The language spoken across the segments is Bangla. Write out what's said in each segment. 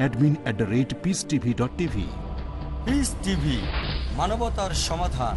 Admin at the rate peace TV dot TV peace TV মানবতার সমাধান।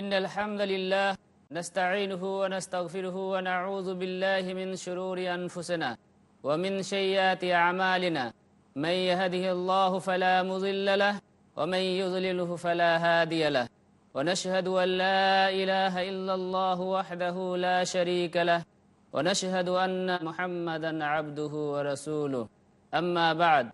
إن الحمد لله نستعينه ونستغفره ونعوذ بالله من شرور أنفسنا ومن سيئات أعمالنا. من يهده الله فلا مضل له ومن يضلله فلا هادي له. ونشهد أن لا إله إلا الله وحده لا شريك له. ونشهد أن محمدا عبده ورسوله. أما بعد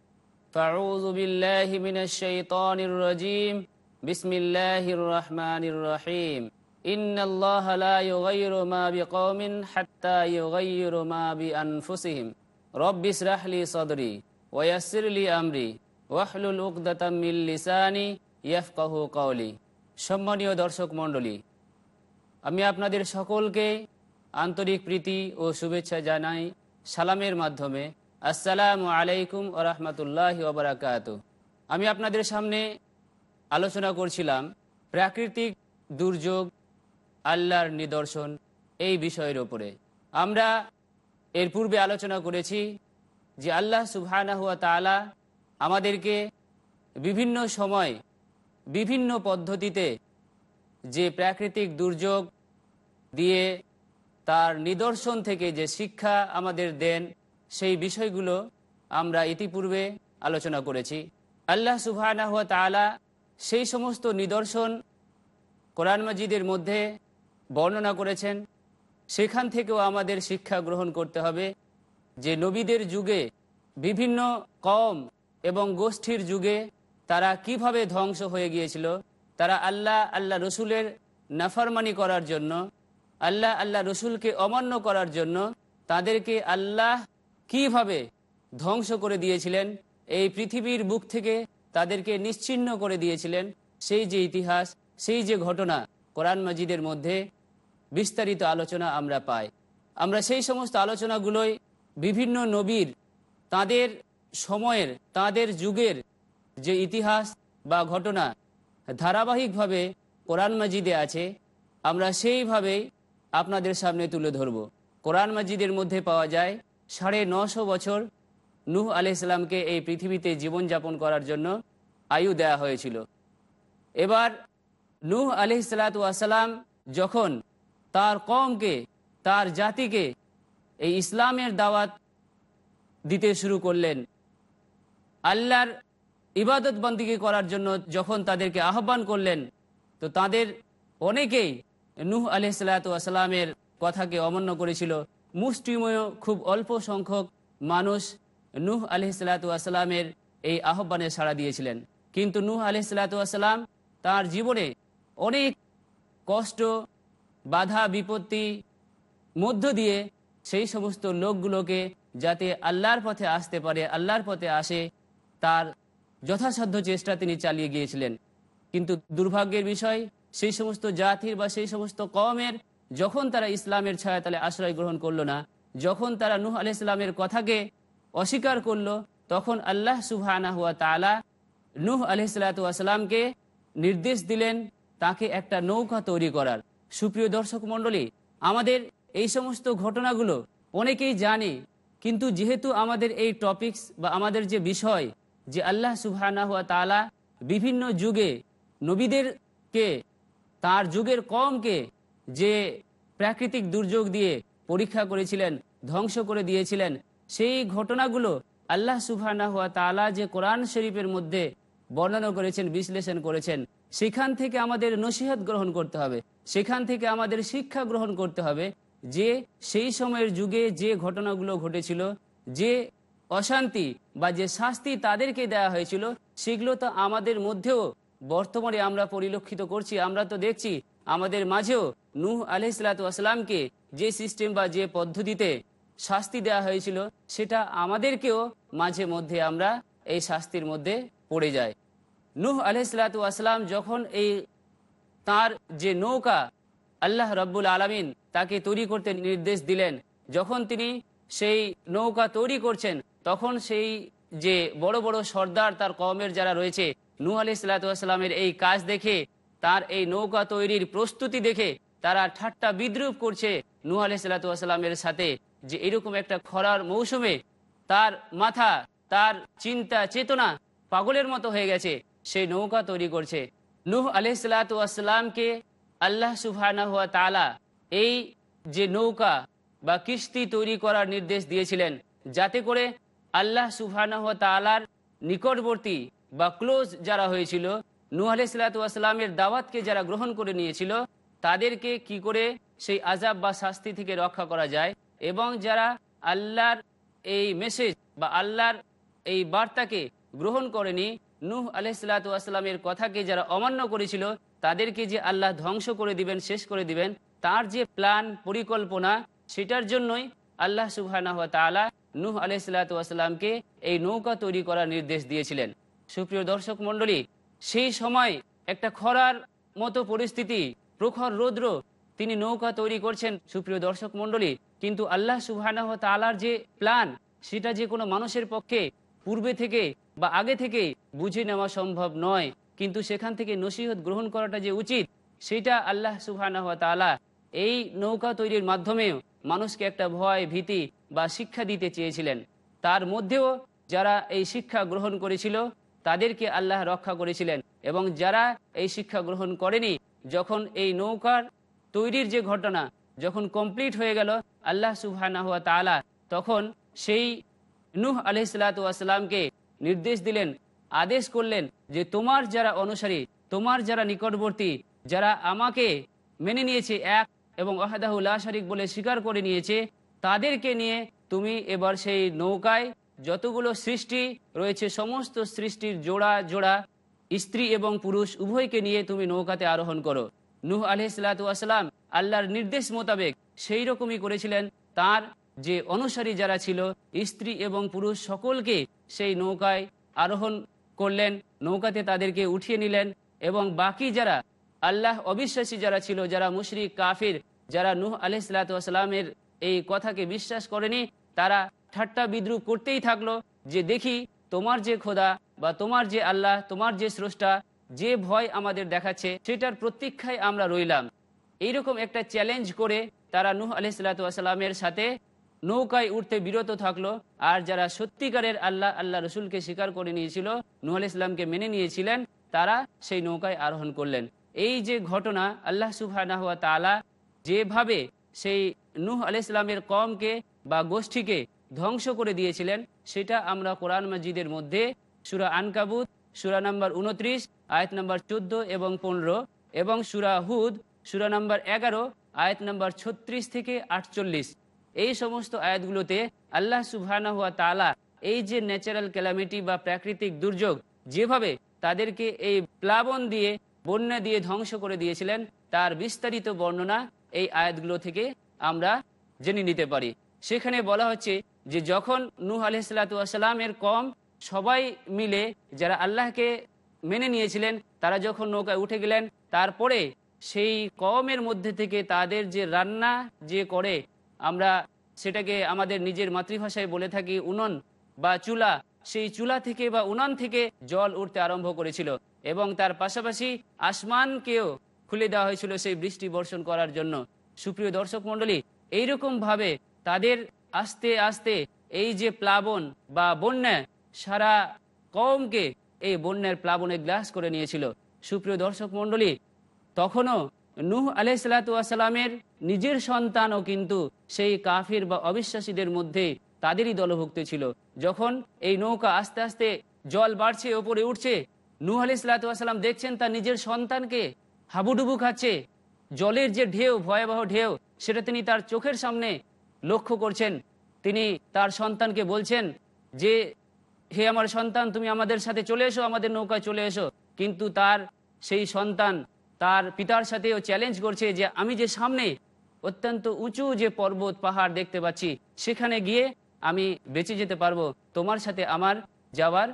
فأعوذ بالله من الشيطان الرجيم. বিসমিল্লাহির রহমানির রহিম ইন্নাল্লাহ লা ইউগাইরু মা বিকাউমিন হাত্তা ইউগাইরু মা বিআনফুসিহিম। রব্বি ইসরাহ লি সাদরি ওয়া ইয়াসসির লি আমরি ওয়াহলুল উকদাতাম মিন লিসানি ইয়াফকাহু কাওলি। সম্মানীয় দর্শক মণ্ডলী, আমি আপনাদের সকলকে আন্তরিক প্রীতি ও শুভেচ্ছা জানাই সালামের মাধ্যমে। আসসালামু আলাইকুম ও রহমতুল্লাহ ওবরাকাত আমি আপনাদের সামনে আলোচনা করছিলাম প্রাকৃতিক দুর্যোগ, আল্লাহর নিদর্শন এই বিষয়ের ওপরে আমরা এর পূর্বে আলোচনা করেছি যে আল্লাহ সুবহানা তালা আমাদেরকে বিভিন্ন সময় বিভিন্ন পদ্ধতিতে যে প্রাকৃতিক দুর্যোগ দিয়ে তার নিদর্শন থেকে যে শিক্ষা আমাদের দেন, সেই বিষয়গুলো আমরা ইতিপূর্বে আলোচনা করেছি। আল্লাহ তালা সেই সমস্ত নিদর্শন কোরআন মাজিদের মধ্যে বর্ণনা করেছেন। সেখান থেকেও আমাদের শিক্ষা গ্রহণ করতে হবে যে নবীদের যুগে বিভিন্ন কম এবং গোষ্ঠীর যুগে তারা কীভাবে ধ্বংস হয়ে গিয়েছিল। তারা আল্লাহ আল্লাহ রসুলের নাফারমানি করার জন্য, আল্লাহ আল্লাহ রসুলকে অমান্য করার জন্য তাদেরকে আল্লাহ কীভাবে ধ্বংস করে দিয়েছিলেন, এই পৃথিবীর বুক থেকে তাদেরকে নিশ্চিন্ন করে দিয়েছিলেন। সেই যে ইতিহাস, সেই যে ঘটনা কোরআন মাজিদের মধ্যে বিস্তারিত আলোচনা আমরা পাই। আমরা সেই সমস্ত আলোচনাগুলোই বিভিন্ন নবীর, তাদের সময়ের, তাদের যুগের যে ইতিহাস বা ঘটনা ধারাবাহিকভাবে কোরআন মাজিদে আছে, আমরা সেইভাবেই আপনাদের সামনে তুলে ধরব। কোরআন মাজিদের মধ্যে পাওয়া যায় সাড়ে নশো বছর নূহ আলাইসালামকে এই পৃথিবীতে জীবনযাপন করার জন্য আয়ু দেয়া হয়েছিল। এবার নূহ আলি সালাতাম যখন তার কমকে তার জাতিকে এই ইসলামের দাওয়াত দিতে শুরু করলেন, আল্লাহর ইবাদত বন্দিকে করার জন্য যখন তাদেরকে আহ্বান করলেন, তো তাদের অনেকেই নুহ আলি সালাতামের কথাকে অমান্য করেছিল। মুষ্টিময় খুব অল্প সংখ্যক মানুষ নূহ আলহিসাল্লামের এই আহ্বানে সাড়া দিয়েছিলেন। কিন্তু নূহ আলহিসাল্লাম তার জীবনে অনেক কষ্ট, বাধা, বিপত্তি মধ্য দিয়ে সেই সমস্ত লোকগুলোকে যাতে আল্লাহর পথে আসতে পারে, আল্লাহর পথে আসে, তার যথাসাধ্য চেষ্টা তিনি চালিয়ে গিয়েছিলেন। কিন্তু দুর্ভাগ্যের বিষয়, সেই সমস্ত জাতির বা সেই সমস্ত কমের যখন তারা ইসলামের ছায়া তালে আশ্রয় গ্রহণ করল না, যখন তারা নূহ আলি ইসলামের কথাকে অস্বীকার করল, তখন আল্লাহ সুবহানা হুয়া তালা নূহ আলহিসাল্লামকে নির্দেশ দিলেন তাকে একটা নৌকা তৈরি করার। সুপ্রিয় দর্শক মণ্ডলী, আমাদের এই সমস্ত ঘটনাগুলো অনেকেই জানে, কিন্তু যেহেতু আমাদের এই টপিকস বা আমাদের যে বিষয় যে আল্লাহ সুবহানা হুয়া তালা বিভিন্ন যুগে নবীদেরকে, তার যুগের কমকে যে প্রাকৃতিক দুর্যোগ দিয়ে পরীক্ষা করেছিলেন, ধ্বংস করে দিয়েছিলেন সেই ঘটনাগুলো আল্লাহ সুবহানা হুয়া তালা যে কোরআন শরীফের মধ্যে বর্ণনা করেছেন, বিশ্লেষণ করেছেন, সেখান থেকে আমাদের নসিহত গ্রহণ করতে হবে। সেখান থেকে আমাদের শিক্ষা গ্রহণ করতে হবে যে সেই সময়ের যুগে যে ঘটনাগুলো ঘটেছিল, যে অশান্তি বা যে শাস্তি তাদেরকে দেয়া হয়েছিল, সেগুলো তো আমাদের মধ্যেও বর্তমানে আমরা পরিলক্ষিত করছি। আমরা তো দেখছি আমাদের মাঝেও নূহ আলহিসামকে যে সিস্টেম বা যে পদ্ধতিতে শাস্তি দেওয়া হয়েছিল, সেটা আমাদেরকেও মাঝে মধ্যে আমরা এই শাস্তির মধ্যে পড়ে যায় নূহ আলহিসাম যখন এই তার যে নৌকা, আল্লাহ রব্বুল আলমিন তাকে তৈরি করতে নির্দেশ দিলেন, যখন তিনি সেই নৌকা তৈরি করছেন, তখন সেই যে বড় বড় সর্দার তার কমের যারা রয়েছে নূ আলি সাল্লাতামের এই কাজ দেখে, তার এই নৌকা তৈরির প্রস্তুতি দেখে তারা ঠাট্টা বিদ্রুপ করছে নূ আলি সাল্লাতামের সাথে। যে এরকম একটা খরার মৌসুমে তার মাথা, তার চিন্তা, চেতনা পাগলের মতো হয়ে গেছে সেই নৌকা তৈরি করছে। নূহ আলহিসাল্লাতামকে আল্লাহ সুবহানা হুয়া তালা এই যে নৌকা বা কিস্তি তৈরি করার নির্দেশ দিয়েছিলেন, যাতে করে আল্লাহ সুবহানা হুয়া তালার নিকটবর্তী বা ক্লোজ যারা হয়েছিল, নূহ আলাইসাল্লামের দাওয়াতকে যারা গ্রহণ করে নিয়েছিল, তাদেরকে কি করে সেই আজাব বা শাস্তি থেকে রক্ষা করা যায় এবং যারা আল্লাহর এই মেসেজ বা আল্লাহর এই বার্তাকে গ্রহণ করেনি, নূহ আলহিসাল্লামের কথাকে যারা অমান্য করেছিল, তাদেরকে যে আল্লাহ ধ্বংস করে দিবেন, শেষ করে দিবেন, তার যে প্ল্যান, পরিকল্পনা, সেটার জন্যই আল্লাহ সুবাহ তালা নূহ আলহিসাল্লামকে এই নৌকা তৈরি করার নির্দেশ দিয়েছিলেন। সুপ্রিয় দর্শক মন্ডলী সেই সময় একটা খরার মতো পরিস্থিতি, প্রখর রৌদ্র তিনি নৌকা তৈরি করছেন। সুপ্রিয় দর্শক মন্ডলী কিন্তু আল্লাহ সুবাহ তালার যে প্ল্যান, সেটা যে কোনো মানুষের পক্ষে পূর্বে থেকে বা আগে থেকে বুঝে নেওয়া সম্ভব নয়। কিন্তু সেখান থেকে নসিহত গ্রহণ করাটা যে উচিত, সেটা আল্লাহ সুবাহ তালা এই নৌকা তৈরির মাধ্যমেও মানুষকে একটা ভয়, ভীতি বা শিক্ষা দিতে চেয়েছিলেন। তার মধ্যেও যারা এই শিক্ষা গ্রহণ করেছিল, তাদেরকে আল্লাহ রক্ষা করেছিলেন এবং যারা এই শিক্ষা গ্রহণ করেনি, যখন এই নৌকার তৈরির যে ঘটনা যখন কমপ্লিট হয়ে গেল, আল্লাহ সুবহানা হুয়া তালা তখন সেই নূহ আলহিসাল্লামকে নির্দেশ দিলেন, আদেশ করলেন যে তোমার যারা অনুসারী, তোমার যারা নিকটবর্তী, যারা আমাকে মেনে নিয়েছে এক এবং আহাদাহুল্লাহ শরিক বলে স্বীকার করে নিয়েছে, তাদেরকে নিয়ে তুমি এবার সেই নৌকায় যতগুলো সৃষ্টি রয়েছে, সমস্ত সৃষ্টির জোড়া জোড়া স্ত্রী এবং পুরুষ উভয়কে নিয়ে তুমি নৌকাতে আরোহণ করো। নূহ আলহিসাল্লাম আল্লাহর নির্দেশ মোতাবেক সেই রকমই করেছিলেন তার যে অনুসারী যারা ছিল, স্ত্রী এবং পুরুষ সকলকে সেই নৌকায় আরোহণ করলেন, নৌকাতে তাদেরকে উঠিয়ে নিলেন এবং বাকি যারা আল্লাহ অবিশ্বাসী যারা ছিল, যারা মুশরিক, কাফির, যারা নূহ আলহিসাল্লামের এই কথাকে বিশ্বাস করেনি, তারা ঠাট্টা বিদ্রুপ করতেই থাকল যে দেখি তোমার যে খোদা বা তোমার যে আল্লাহ, তোমার যে স্রষ্টা যে ভয় আমাদের দেখাচ্ছে, সেটার প্রতীক্ষায় আমরা রইলাম। এইরকম একটা চ্যালেঞ্জ করে তারা নূহ আলহিসাল্লামের সাথে নৌকায় উঠতে বিরত থাকল। আর যারা সত্যিকারের আল্লাহ আল্লাহ রসুলকে স্বীকার করে নিয়েছিল, নূহ আল ইসলামকে মেনে নিয়েছিলেন, তারা সেই নৌকায় আরোহণ করলেন। এই যে ঘটনা, আল্লাহ সুবাহ তালা যেভাবে সেই নূহ আল ইসলামের কমকে বা গোষ্ঠীকে ধ্বংস করে দিয়েছিলেন, সেটা আমরা কোরআন মসজিদের মধ্যে সুরা আনকাবুত, সুরা নাম্বার উনত্রিশ আয়াত নাম্বার চোদ্দ এবং পনেরো এবং সুরা হুদ সুরা নাম্বার এগারো, আয়াত নাম্বার ছত্রিশ থেকে আটচল্লিশ। এই সমস্ত আয়াতগুলোতে আল্লাহ সুবহানাহু ওয়া তালা এই যে ন্যাচারাল ক্যালামিটি বা প্রাকৃতিক দুর্যোগ যেভাবে তাদেরকে এই প্লাবন দিয়ে, বন্যা দিয়ে ধ্বংস করে দিয়েছিলেন, তার বিস্তারিত বর্ণনা এই আয়াতগুলো থেকে আমরা জেনে নিতে পারি। সেখানে বলা হচ্ছে যে যখন নূহ আলহিসাল্লামের কম সবাই মিলে যারা আল্লাহকে মেনে নিয়েছিলেন, তারা যখন নৌকায় উঠে গেলেন, তারপরে সেই কমের মধ্যে থেকে তাদের যে রান্না যে করে, আমরা সেটাকে আমাদের নিজের মাতৃভাষায় বলে থাকি উনন বা চুলা। সেই চুলা থেকে বা উনান থেকে জল উঠতে আরম্ভ করেছিল এবং তার পাশাপাশি আসমানকেও খুলে দেওয়া হয়েছিল সেই বৃষ্টি বর্ষণ করার জন্য। সুপ্রিয় দর্শক মণ্ডলী এইরকম ভাবে তাদের আস্তে আস্তে এই যে প্লাবন বা বন্যা, সারা কমকে এই বন্যার প্লাবনে গ্লাস করে নিয়েছিল। সুপ্রিয় দর্শক মণ্ডলী তখনও নূহ আলাইসালামের নিজের সন্তানও কিন্তু সেই কাফির বা অবিশ্বাসীদের মধ্যে তাদেরই দলভুক্ত ছিল। যখন এই নৌকা আস্তে আস্তে জল বাড়ছে, ওপরে উঠছে, নূহ আলাইসালাম দেখছেন তার নিজের সন্তানকে হাবুডুবু খাচ্ছে। জলের যে ঢেউ, ভয়াবহ ঢেউ, সেটা তিনি তার চোখের সামনে লক্ষ্য করছেন। তিনি তার সন্তানকে বলছেন যে, হে আমার সন্তান, তুমি আমাদের সাথে চলে এসো, আমাদের নৌকায় চলে এসো। কিন্তু তার সেই সন্তান তার পিতার সাথেও চ্যালেঞ্জ করছে যে আমি যে সামনে অত্যন্ত উঁচু যে পর্বত পাহাড় দেখতে পাচ্ছি, সেখানে গিয়ে আমি বেঁচে যেতে পারব। তোমার সাথে আমার যাওয়ার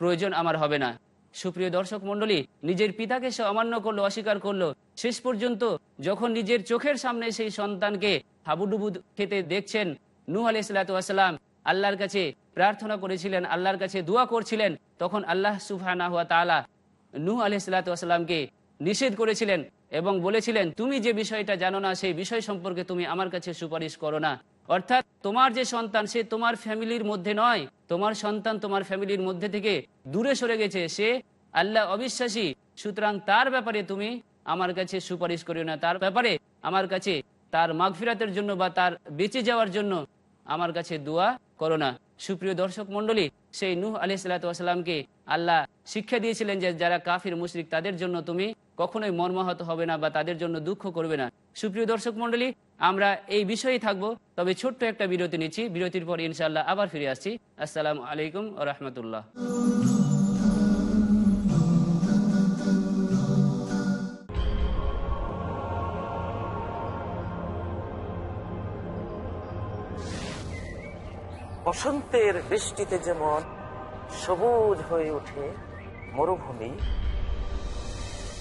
প্রয়োজন আমার হবে না। সুপ্রিয় দর্শক মণ্ডলী, নিজের পিতাকে সে অমান্য করল, অস্বীকার করল। শেষ পর্যন্ত যখন নিজের চোখের সামনে সেই সন্তানকে হাবুডুবু খেতে দেখছেন, নূহ আলাইসালাম আল্লাহর কাছে প্রার্থনা করেছিলেন, আল্লাহর কাছে দোয়া করছিলেন, তখন আল্লাহ সুফানা হুয়া তালা নূহ আলাইসালামকে নিষেধ করেছিলেন এবং বলেছিলেন, তুমি যে বিষয়টা জানো না, সেই বিষয় সম্পর্কে তুমি আমার কাছে সুপারিশ করো না। অর্থাৎ তোমার যে সন্তান, সে তোমার ফ্যামিলির মধ্যে নয়। তোমার সন্তান তোমার ফ্যামিলির মধ্যে থেকে দূরে সরে গেছে। সে আল্লাহ অবিশ্বাসী, সুতরাং তার ব্যাপারে তুমি আমার কাছে সুপারিশ করিও না। তার ব্যাপারে আমার কাছে তার মাগফিরাতের জন্য বা তার বেঁচে যাওয়ার জন্য আমার কাছে দোয়া করো না। সুপ্রিয় দর্শক মন্ডলী সেই নূহ আলি সাল্লাতামকে আল্লাহ শিক্ষা দিয়েছিলেন যে যারা কাফির, মুশরিক, তাদের জন্য তুমি কখনোই মর্মাহত হবে না বা তাদের জন্য দুঃখ করবে না। সুপ্রিয় দর্শক মন্ডলী আমরা এই বিষয়েই থাকব, তবে ছোট্ট একটা বিরতি নিচ্ছি। বিরতির পর ইনশাল্লাহ আবার ফিরে আসছি। আসসালামু আলাইকুম রহমতুল্লাহ। বসন্তের বৃষ্টিতে যেমন সবুজ হয়ে ওঠে মরুভূমি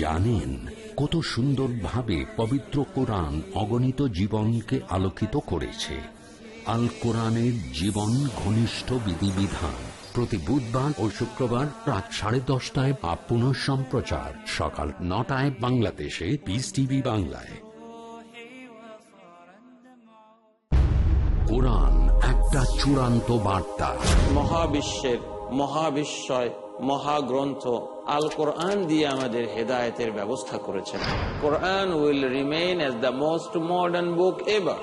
জানেন কত সুন্দরভাবে পবিত্র কোরআন অগণিত জীবনকে আলোকিত করেছে। আল কোরআনের জীবন ঘনিষ্ঠ বিধিবিধান। প্রতি বুধবার ও শুক্রবার রাত সাড়ে দশটায় বা পুনঃ সম্প্রচার সকাল নটায় বাংলাদেশে পিস টিভি বাংলায়। কোরআন একটা চূড়ান্ত বার্তা। মহাবিশ্বের মহাবিশ্বয় মহাগ্রন্থ আল কোরআন দিয়ে আমাদের হেদায়েতের ব্যবস্থা করেছেন। Quran will remain as the most modern book ever.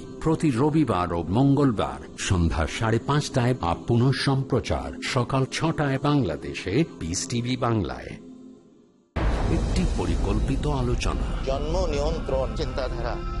প্রতি রবিবার ও মঙ্গলবার সন্ধ্যা সাড়ে পাঁচটায় বা পুনঃ সম্প্রচার সকাল ছটায় বাংলাদেশে পিস টিভি বাংলায়। একটি পরিকল্পিত আলোচনা। জন্ম নিয়ন্ত্রণ চিন্তাধারা।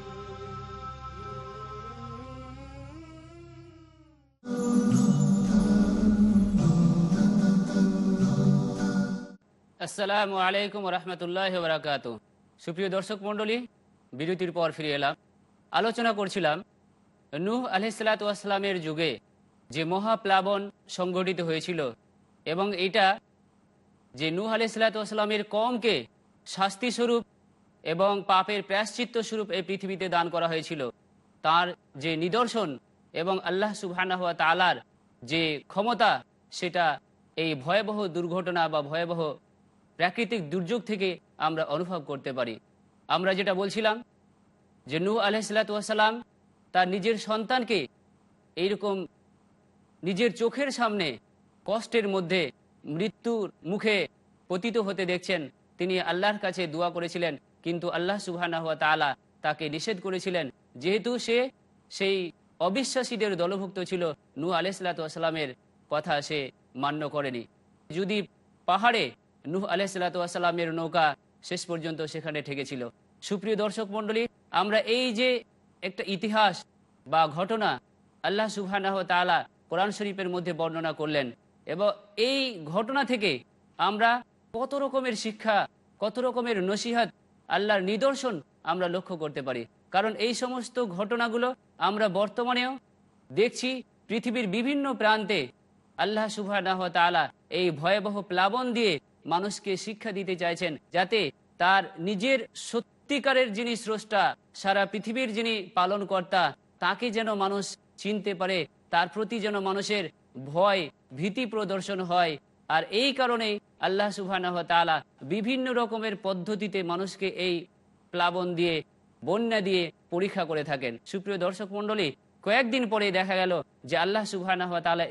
আসসালামু আলাইকুম রহমতুল্লাহ বরাকাত সুপ্রিয় দর্শক মণ্ডলী, বিরতির পর ফিরে এলাম। আলোচনা করছিলাম নূহ আলহিসাল্লামের যুগে যে মহাপ্লাবন সংগঠিত হয়েছিল এবং এটা যে নূহ আলহিসাল্লামের কমকে শাস্তিস্বরূপ এবং পাপের প্রায়শ্চিত্ত স্বরূপ এই পৃথিবীতে দান করা হয়েছিল। তার যে নিদর্শন এবং আল্লাহ সুবহানাহ ওয়া তাআলার যে ক্ষমতা, সেটা এই ভয়াবহ দুর্ঘটনা বা ভয়াবহ প্রাকৃতিক দুর্যোগ থেকে আমরা অনুভব করতে পারি। আমরা যেটা বলছিলাম যে নূহ আলহিসাল্লাম তার নিজের সন্তানকে এইরকম নিজের চোখের সামনে কষ্টের মধ্যে মৃত্যুর মুখে পতিত হতে দেখছেন। তিনি আল্লাহর কাছে দোয়া করেছিলেন, কিন্তু আল্লাহ সুবহানাহু ওয়া তাআলা তাকে নিষেধ করেছিলেন। যেহেতু সে সেই অবিশ্বাসীদের দলভুক্ত ছিল নূ আলাইসালামের কথা সে মান্য করেনি। যদি পাহাড়ে নূহ আলাইসালামের নৌকা শেষ পর্যন্ত সেখানে ঠেকেছিল। সুপ্রিয় দর্শক মণ্ডলী, আমরা এই যে একটা ইতিহাস বা ঘটনা আল্লাহ সুবহানাহু তাআলা কোরআন শরীফের মধ্যে বর্ণনা করলেন এবং এই ঘটনা থেকে আমরা কত রকমের শিক্ষা, কত রকমের নসিহাত আল্লাহর নিদর্শন আমরা লক্ষ্য করতে পারি। কারণ এই সমস্ত ঘটনাগুলো আমরা বর্তমানেও দেখছি পৃথিবীর বিভিন্ন প্রান্তে আল্লাহ সুবাহ এই ভয়াবহ প্লাবন দিয়ে মানুষকে শিক্ষা দিতে চাইছেন যাতে তার নিজের সত্যিকারের যিনি স্রষ্টা, সারা পৃথিবীর যিনি পালনকর্তা, তাকে যেন মানুষ চিনতে পারে, তার প্রতি যেন মানুষের ভয়, ভীতি প্রদর্শন হয়। আর এই কারণে আল্লাহ সুবাহ বিভিন্ন রকমের পদ্ধতিতে মানুষকে এই প্লাবন দিয়ে, বন্যা দিয়ে পরীক্ষা করে থাকেন। সুপ্রিয় দর্শক মন্ডলী কয়েকদিন পরে দেখা গেল যে আল্লাহ সুবাহ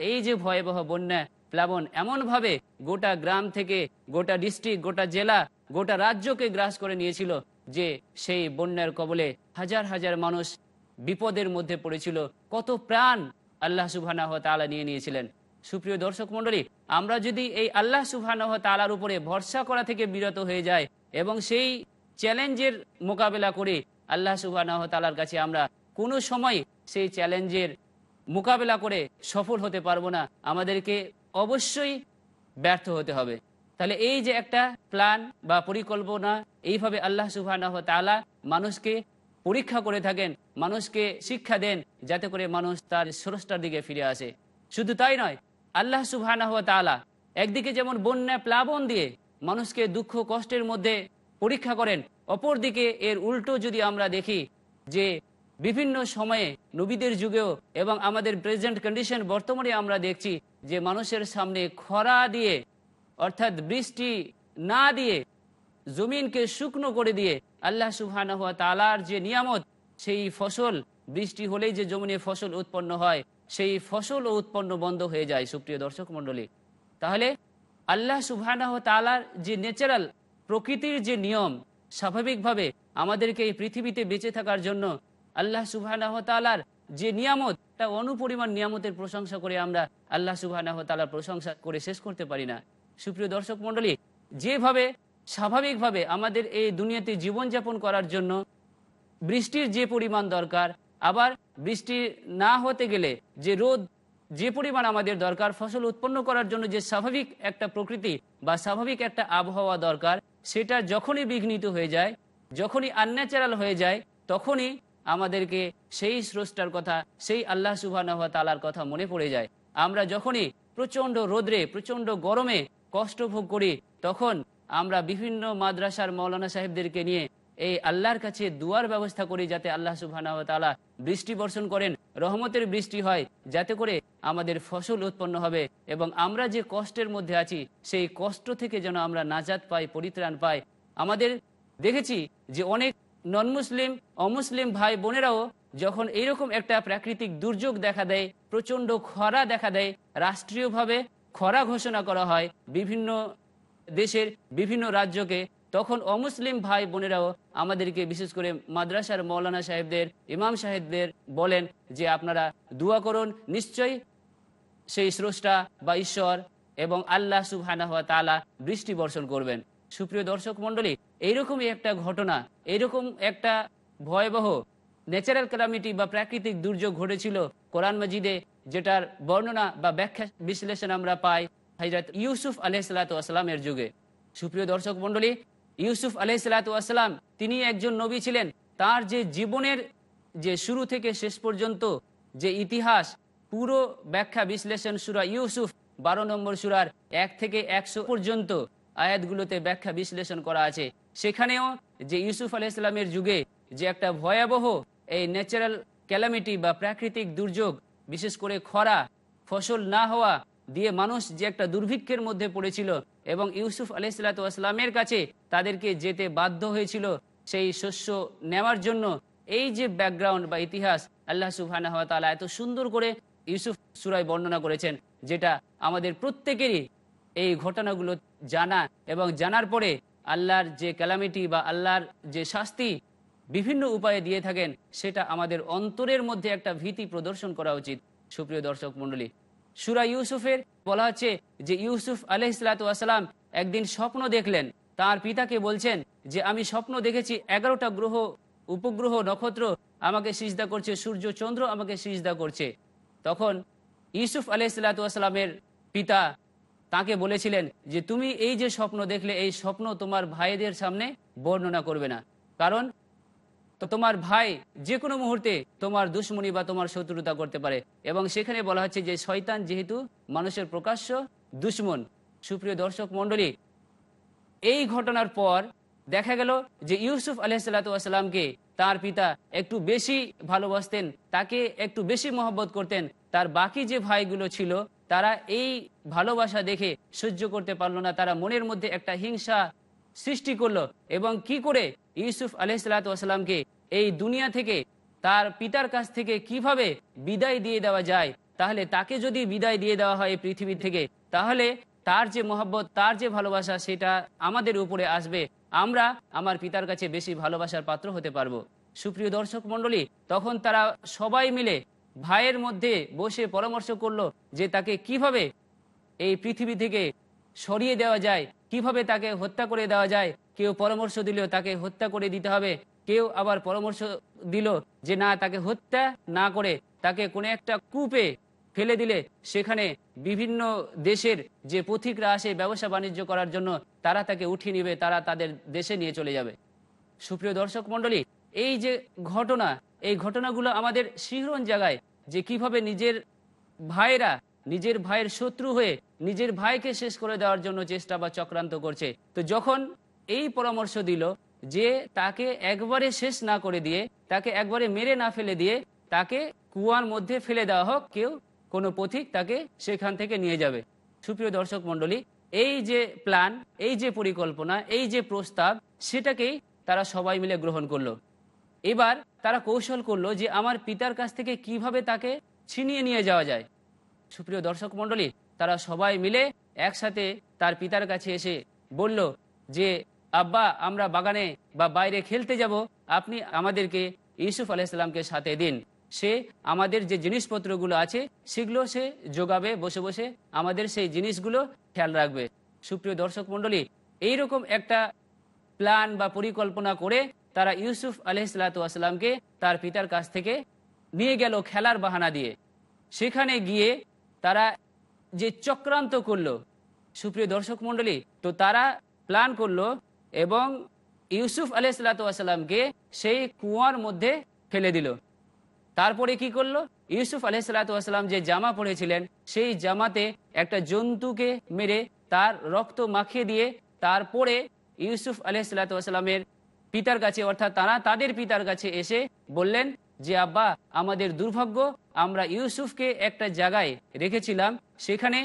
এই যে ভয়াবহ বন্যা প্লাবন এমনভাবে গোটা গ্রাম থেকে গোটা ডিস্ট্রিক্ট, গোটা জেলা, গোটা রাজ্যকে গ্রাস করে নিয়েছিল যে সেই বন্যার কবলে হাজার হাজার মানুষ বিপদের মধ্যে পড়েছিল। কত প্রাণ আল্লাহ সুবাহ তালা নিয়ে নিয়েছিলেন। সুপ্রিয় দর্শক মন্ডলী আমরা যদি এই আল্লাহ সুবাহ তালার উপরে ভরসা করা থেকে বিরত হয়ে যায় এবং সেই চ্যালেঞ্জের মোকাবেলা করে আল্লাহ সুবাহ তালার কাছে আমরা কোনো সময় সেই চ্যালেঞ্জের মোকাবেলা করে সফল হতে পারব না। আমাদেরকে অবশ্যই ব্যর্থ হতে হবে। তাহলে এই যে একটা প্ল্যান বা পরিকল্পনা, এইভাবে আল্লাহ সুবাহ তালা মানুষকে পরীক্ষা করে থাকেন, মানুষকে শিক্ষা দেন, যাতে করে মানুষ তার স্রষ্টার দিকে ফিরে আসে। শুধু তাই নয়, আল্লাহ সুবাহ তালা একদিকে যেমন বন্যা, প্লাবন দিয়ে মানুষকে দুঃখ, কষ্টের মধ্যে পরীক্ষা করেন, অপরদিকে এর উল্টো যদি আমরা দেখি যে বিভিন্ন সময়ে নবীদের যুগেও এবং আমাদের প্রেজেন্ট কন্ডিশন বর্তমানে আমরা দেখছি যে মানুষের সামনে খরা দিয়ে, অর্থাৎ বৃষ্টি না দিয়ে, জমিনকে শুকনো করে দিয়ে আল্লাহ হওয়া তালার যে নিয়ামত, সেই ফসল, বৃষ্টি হলেই যে জমিনে ফসল উৎপন্ন হয়, সেই ফসল ও উৎপন্ন বন্ধ হয়ে যায়। সুপ্রিয় দর্শক মন্ডলী তাহলে আল্লাহ সুবহানাহ তালার যে ন্যাচারাল প্রকৃতির যে নিয়ম, স্বাভাবিকভাবে আমাদেরকে এই পৃথিবীতে বেঁচে থাকার জন্য আল্লাহ তালার যে নিয়ামত, তা অনুপরিমাণ নিয়ামতের প্রশংসা করে আমরা আল্লাহ তালার প্রশংসা করে শেষ করতে পারি না। সুপ্রিয় দর্শক মন্ডলী যেভাবে, স্বাভাবিকভাবে আমাদের এই দুনিয়াতে জীবনযাপন করার জন্য বৃষ্টির যে পরিমাণ দরকার, আবার বৃষ্টি না হতে গেলে যে রোদ, যে পরিমাণ আমাদের দরকার, ফসল উৎপন্ন করার জন্য যে স্বাভাবিক একটা প্রকৃতি বা স্বাভাবিক একটা আবহাওয়া দরকার, সেটা যখনই বিঘ্নিত হয়ে যায়, যখনই আনন্যাচারাল হয়ে যায়, তখনই আমাদেরকে সেই স্রষ্টার কথা, সেই আল্লাহ সুবাহ তালার কথা মনে পড়ে যায়। আমরা যখনই প্রচণ্ড রোদ্রে প্রচণ্ড গরমে কষ্ট ভোগ করি, তখন আমরা বিভিন্ন মাদ্রাসার মৌলানা সাহেবদেরকে নিয়ে এই আল্লাহর কাছে দুয়ার ব্যবস্থা করি যাতে আল্লাহ সুবাহ তালা বৃষ্টি বর্ষণ করেন, রহমতের বৃষ্টি হয়, যাতে করে আমাদের ফসল উৎপন্ন হবে এবং আমরা যে কষ্টের মধ্যে আছি, সেই কষ্ট থেকে যেন আমরা নাজাত পাই, পরিত্রাণ পাই। আমাদের দেখেছি যে অনেক নন মুসলিম অমুসলিম ভাই বোনেরাও যখন এইরকম একটা প্রাকৃতিক দুর্যোগ দেখা দেয়, প্রচণ্ড খরা দেখা দেয়, রাষ্ট্রীয়ভাবে খরা ঘোষণা করা হয় বিভিন্ন দেশের বিভিন্ন রাজ্যকে, তখন অমুসলিম ভাই বোনেরাও আমাদেরকে বিশেষ করে মাদ্রাসার মৌলানা সাহেবদের, ইমাম সাহেবদের বলেন যে আপনারা দোয়া করুন, নিশ্চয়ই সেই স্রষ্টা বা ঈশ্বর এবং আল্লাহ সুবহানাহু হওয়া তালা বৃষ্টি বর্ষণ করবেন। সুপ্রিয় দর্শক মণ্ডলী এইরকমই একটা ঘটনা এইরকম একটা ভয়াবহ ন্যাচারাল ক্যালামিটি বা প্রাকৃতিক দুর্যোগ ঘটেছিল কোরআন মজিদে, যেটার বর্ণনা বা ব্যাখ্যা বিশ্লেষণ আমরা পাই হজরত ইউসুফ আলহিসাল্লামের যুগে। সুপ্রিয় দর্শক মণ্ডলী, ইউসুফ আলহিসাল্লাম তিনি একজন নবী ছিলেন। তার যে জীবনের যে শুরু থেকে শেষ পর্যন্ত যে ইতিহাস, পুরো ব্যাখ্যা বিশ্লেষণ সুরা ইউসুফ, বারো নম্বর সুরার এক থেকে একশো পর্যন্ত আয়াতগুলোতে ব্যাখ্যা বিশ্লেষণ করা আছে। সেখানেও যে ইউসুফ আলাইস্লামের যুগে যে একটা ভয়াবহ এই ন্যাচারাল ক্যালামিটি বা প্রাকৃতিক দুর্যোগ, বিশেষ করে খরা, ফসল না হওয়া দিয়ে মানুষ যে একটা দুর্ভিক্ষের মধ্যে পড়েছিল এবং ইউসুফ আলাইসাল্লামের কাছে তাদেরকে যেতে বাধ্য হয়েছিল সেই শস্য নেওয়ার জন্য, এই যে ব্যাকগ্রাউন্ড বা ইতিহাস আল্লাহ হাওয়া তাআলা এত সুন্দর করে ইউসুফ সুরায় বর্ণনা করেছেন, যেটা আমাদের প্রত্যেকেরই এই ঘটনাগুলো জানা এবং জানার পরে আল্লাহর যে ক্যালামিটি বা আল্লাহর যে শাস্তি বিভিন্ন উপায়ে দিয়ে থাকেন, সেটা আমাদের অন্তরের মধ্যে একটা ভীতি প্রদর্শন করা উচিত। সুপ্রিয় দর্শক মণ্ডলী, সুরা ইউসুফের বলা হচ্ছে যে ইউসুফ আলহিসাম একদিন স্বপ্ন দেখলেন। তার পিতাকে বলছেন যে, আমি স্বপ্ন দেখেছি, এগারোটা গ্রহ, উপগ্রহ, নক্ষত্র আমাকে সিজদা করছে, সূর্য, চন্দ্র আমাকে সিজদা করছে। তখন ইউসুফ আলহিসাল্লামের পিতা তাকে বলেছিলেন যে তুমি এই যে স্বপ্ন দেখলে, এই স্বপ্ন তোমার ভাইদের সামনে বর্ণনা করবে না। কারণ তো তোমার ভাই যে কোনো মুহূর্তে তোমার দুশ্মনী বা তোমার শত্রুতা করতে পারে। এবং সেখানে বলা হচ্ছে যে শয়তান যেহেতু মানুষের প্রকাশ্য দুশ্মন। সুপ্রিয় দর্শক মণ্ডলী, এই ঘটনার পর দেখা গেল যে ইউসুফ আলহিসাল্লামকে তার পিতা একটু বেশি ভালোবাসতেন, তাকে একটু বেশি মহব্বত করতেন। তার বাকি যে ভাইগুলো ছিল, তারা এই ভালোবাসা দেখে সহ্য করতে পারল না। তারা মনের মধ্যে একটা হিংসা সৃষ্টি করল এবং কি করে ইউসুফ আলহিসাল্লামকে এই দুনিয়া থেকে তার পিতার কাছ থেকে কীভাবে বিদায় দিয়ে দেওয়া যায়, তাহলে তাকে যদি বিদায় দিয়ে দেওয়া হয় পৃথিবী থেকে, তাহলে তার যে মহব্বত, তার যে ভালোবাসা, সেটা আমাদের উপরে আসবে। আমরা আমার পিতার কাছে বেশি ভালোবাসার পাত্র হতে পারব। সুপ্রিয় দর্শক মন্ডলী তখন তারা সবাই মিলে ভাইয়ের মধ্যে বসে পরামর্শ করল যে তাকে কীভাবে এই পৃথিবী থেকে সরিয়ে দেওয়া যায়। কীভাবে তাকে হত্যা করে দেওয়া যায়? কেউ পরামর্শ দিল তাকে হত্যা করে দিতে হবে। কেউ আবার পরামর্শ দিল যে না, তাকে হত্যা না করে তাকে কোনো একটা কূপে ফেলে দিলে সেখানে বিভিন্ন দেশের যে পথিকরা আসে ব্যবসা বাণিজ্য করার জন্য, তারা তাকে উঠিয়ে নিবে, তারা তাদের দেশে নিয়ে চলে যাবে। সুপ্রিয় দর্শক মন্ডলী এই যে ঘটনা, এই ঘটনাগুলো আমাদের শিহরণ জায়গায় যে কীভাবে নিজের ভাইরা নিজের ভাইয়ের শত্রু হয়ে নিজের ভাইকে শেষ করে দেওয়ার জন্য চেষ্টা বা চক্রান্ত করছে। তো যখন এই পরামর্শ দিল যে তাকে একবারে শেষ না করে দিয়ে, তাকে একবারে মেরে না ফেলে দিয়ে, তাকে কুয়ার মধ্যে ফেলে দেওয়া হোক, কেউ কোনো পথিক তাকে সেখান থেকে নিয়ে যাবে। সুপ্রিয় দর্শক মন্ডলী এই যে প্ল্যান, এই যে পরিকল্পনা, এই যে প্রস্তাব, সেটাকেই তারা সবাই মিলে গ্রহণ করল। এবার তারা কৌশল করল যে আমার পিতার কাছ থেকে কীভাবে তাকে ছিনিয়ে নিয়ে যাওয়া যায়। সুপ্রিয় দর্শক মন্ডলী তারা সবাই মিলে একসাথে তার পিতার কাছে এসে বলল যে, আব্বা, আমরা বাগানে বা বাইরে খেলতে যাব। আপনি আমাদেরকে ইউসুফ আলাইসাল্লামকে সাথে দিন। সে আমাদের যে জিনিসপত্রগুলো আছে, সেগুলো সে যোগাবে বসে বসে আমাদের সেই জিনিসগুলো খেয়াল রাখবে। সুপ্রিয় দর্শক মন্ডলী এইরকম একটা প্ল্যান বা পরিকল্পনা করে তারা ইউসুফ আলহিসাল্লামকে তার পিতার কাছ থেকে নিয়ে গেল খেলার বাহানা দিয়ে। সেখানে গিয়ে তারা যে চক্রান্ত করল, সুপ্রিয় দর্শক মন্ডলী তো তারা প্ল্যান করল এবং ইউসুফ আলহিসাল্লামকে সেই কুয়ার মধ্যে ফেলে দিল। তারপরে কি করল? ইউসুফ আলহিসাল্লাম যে জামা পরেছিলেন, সেই জামাতে একটা জন্তুকে মেরে তার রক্ত মাখিয়ে দিয়ে তারপরে ইউসুফ আলহিসাল্লামের পিতার কাছে, অর্থাৎ তারা তাদের পিতার কাছে এসে বললেন যে, আব্বা, আমাদের দুর্ভাগ্য, আমরা ইউসুফকে একটা জায়গায় রেখেছিলাম। সেখানে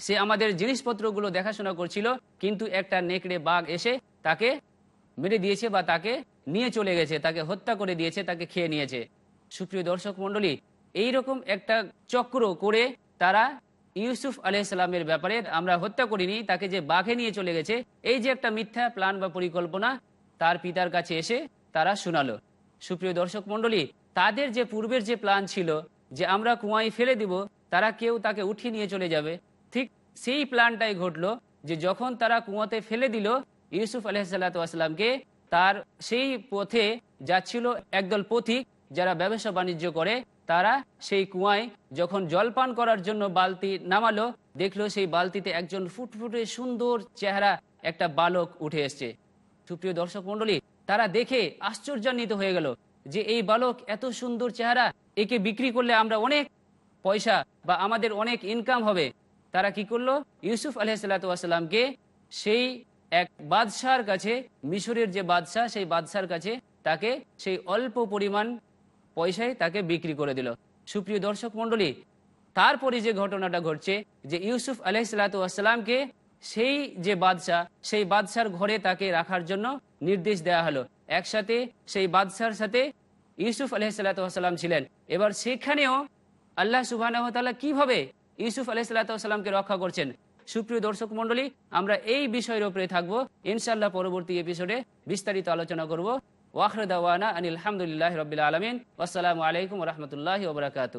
সে আমাদের জিনিসপত্রগুলো দেখাশোনা করছিল, কিন্তু একটা নেকড়ে বাঘ এসে তাকে মেরে দিয়েছে বা তাকে নিয়ে চলে গেছে, তাকে হত্যা করে দিয়েছে, তাকে খেয়ে নিয়েছে। সুপ্রিয় দর্শক মন্ডলী এইরকম একটা চক্র করে তারা ইউসুফ আলাইসাল্লামের ব্যাপারে আমরা হত্যা করিনি, তাকে যে বাঘে নিয়ে চলে গেছে, এই যে একটা মিথ্যা প্ল্যান বা পরিকল্পনা তার পিতার কাছে এসে তারা শোনালো। সুপ্রিয় দর্শক মন্ডলী তাদের যে পূর্বের যে প্ল্যান ছিল যে আমরা কুয়ায় ফেলে দিব, তারা কেউ তাকে উঠিয়ে নিয়ে চলে যাবে। ঠিক সেই প্ল্যানটাই ঘটলো যে যখন তারা কুয়াতে ফেলে দিল, ইউসুফ আলহিসাল্লাতামকে তার সেই পথে যাচ্ছিল একদল পথিক যারা ব্যবসা বাণিজ্য করে। তারা সেই কুয়ায় যখন জলপান করার জন্য বালতি নামালো, দেখল সেই বালতিতে একজন ফুটফুটে সুন্দর চেহারা একটা বালক উঠে এসছে। সুপ্রিয় দর্শক মন্ডলী তারা দেখে আশ্চর্যান্বিত হয়ে গেল যে এই বালক এত সুন্দর চেহারা, একে বিক্রি করলে আমরা অনেক পয়সা বা আমাদের অনেক ইনকাম হবে। তারা কি করল? ইউসুফ আলহিসাল্লাতামকে সেই এক বাদশার কাছে, মিশরের যে বাদশাহ, সেই বাদশার কাছে তাকে সেই অল্প পরিমাণ পয়সায় তাকে বিক্রি করে দিল। সুপ্রিয় দর্শক মন্ডলী তারপরে যে ঘটনাটা ঘটছে যে ইউসুফ আলহিসাল্লাতামকে সেই যে বাদশাহ, সেই বাদশার ঘরে তাকে রাখার জন্য নির্দেশ দেয়া হলো। একসাথে সেই বাদশার সাথে ইউসুফ আলহিসাল্লাম ছিলেন। এবার সেখানেও আল্লাহ সুবাহ কীভাবে ইউসুফ আলহিসাল্লামকে রক্ষা করছেন? সুপ্রিয় দর্শক মন্ডলী আমরা এই বিষয়ের উপরে থাকব। ইনশাল্লাহ পরবর্তী এপিসোডে বিস্তারিত আলোচনা করব। ওয়াখরদাওয়ানা আনিল আলহামদুলিল্লাহ রবিল আলমিন। আসসালামু আলাইকুম রহমতুল্লাহ ওবরাকাতু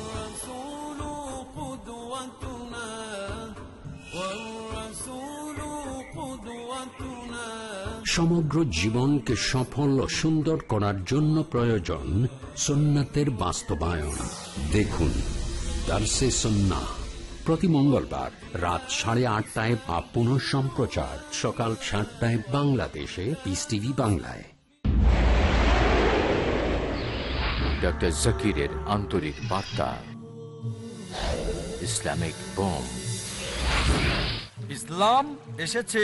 সমগ্র জীবনকে সফল ও সুন্দর করার জন্য প্রয়োজন সোনাতের বাস্তবায়ন। দেখুন দার্সে সন্না প্রতি মঙ্গলবার রাত সাড়ে আটটায় বা পুনঃ সম্প্রচার সকাল সাতটায় বাংলাদেশে পিস টিভি বাংলায়। ডক্টর জাকিরের আন্তরিক বার্তা। Islamic bomb. ইসলাম এসেছে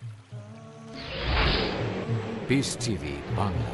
পিস টিভি বাংলা